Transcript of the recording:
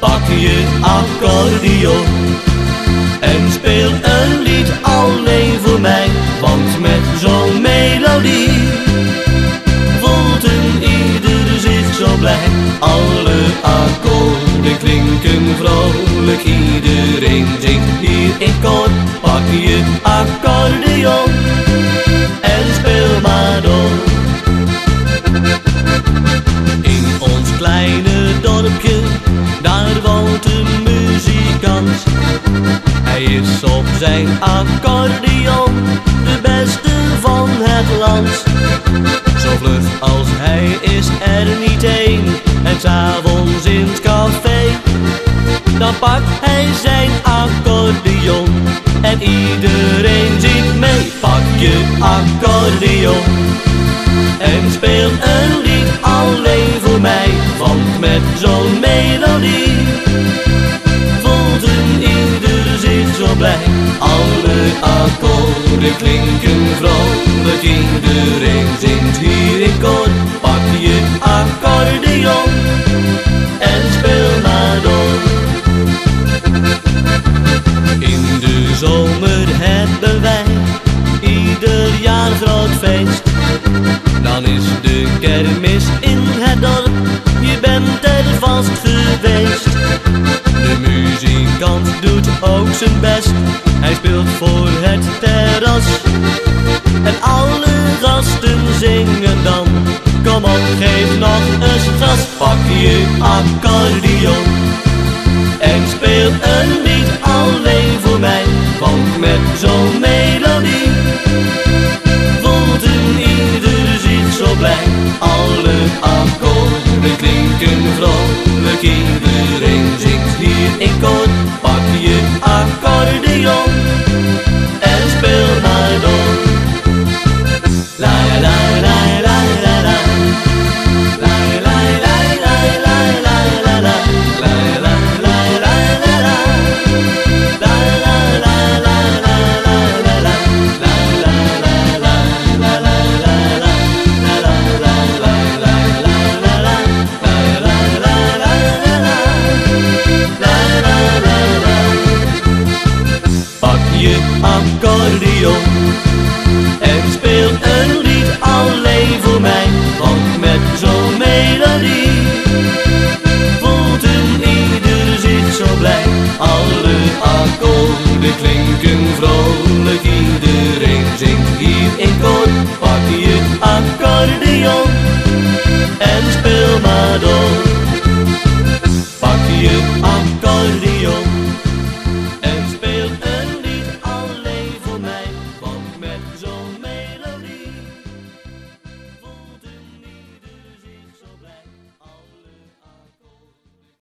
Pak je accordeon en speel een lied alleen voor mij, want met zo'n melodie voelt een ieder zich zo blij. Alle akkoorden klinken vrolijk, iedereen zingt hier in koor. Pak je accordeon Hij is op zijn accordeon de beste van het land. Zo vlug als hij is er niet één en s'avonds in het café. Dan pakt hij zijn accordeon en iedereen ziet mee. Pak je accordeon en speel een lied alleen voor mij. Want met zo'n melodie voelt een blij. Alle akkoorden klinken vrolijk, iedereen zingt hier in koor. Pak je accordeon en speel maar door. In de zomer hebben wij ieder jaar groot feest. Dan is de kermis in het dorp, je bent er vast geweest. Ook zijn best, hij speelt voor het terras. En alle gasten zingen dan, kom op geef nog eens gas. Pak je accordeon en speel een lied alleen voor mij, want met zo'n melodie voelt een ieder zich zo blij. Alle akkoorden klinken vrolijk, iedereen zingt hier in koor. Pak je accordeon en speel maar door.